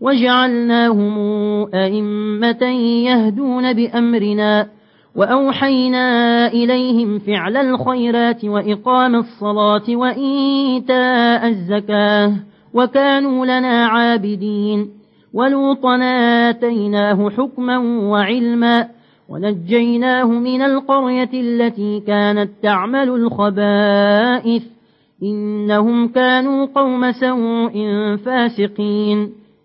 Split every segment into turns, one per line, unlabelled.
وجعلناهم أئمة يهدون بأمرنا وأوحينا إليهم فعل الخيرات وإقام الصلاة وإيتاء الزكاة وكانوا لنا عابدين ولوطنا آتيناه حكما وعلما ونجيناه من القرية التي كانت تعمل الخبائث إنهم كانوا قوم سوء فاسقين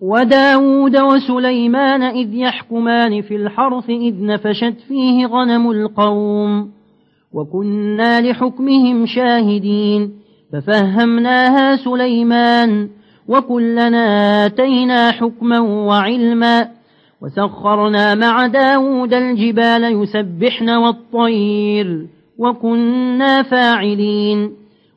وداود وسليمان إذ يحكمان في الحرث إذ نفشت فيه غنم القوم وكنا لحكمهم شاهدين ففهمناها سليمان وكلنا آتينا حكما وعلما وسخرنا مع داود الجبال يسبحن والطير وكنا فاعلين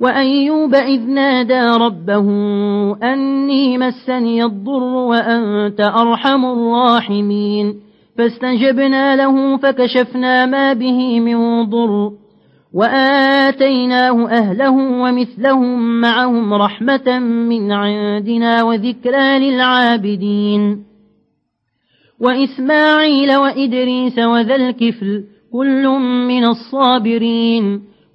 وأيوب إذ نادى ربه أني مسني الضر وأنت أرحم الراحمين فاستجبنا له فكشفنا ما به من ضر وآتيناه أهله ومثلهم معهم رحمة من عندنا وذكرى للعابدين وإسماعيل وإدريس وذا الكفل كل من الصابرين